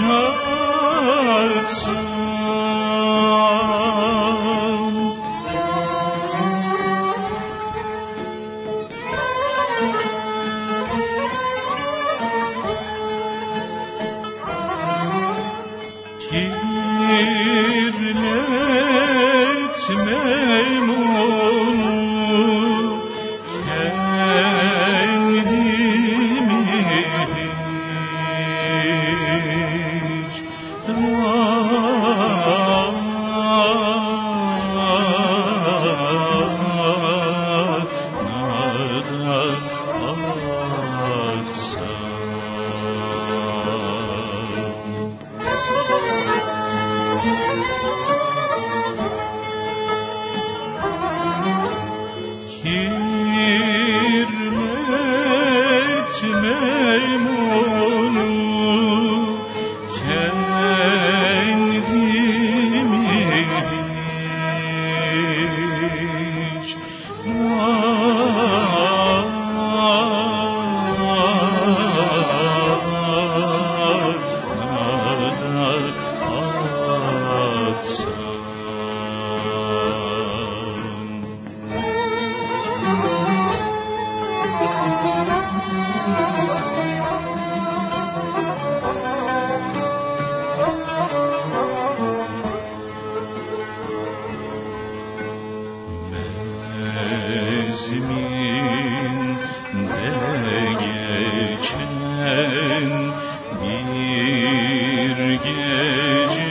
yaşarsam Kirletmem here. Geçen bir geceyi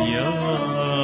呀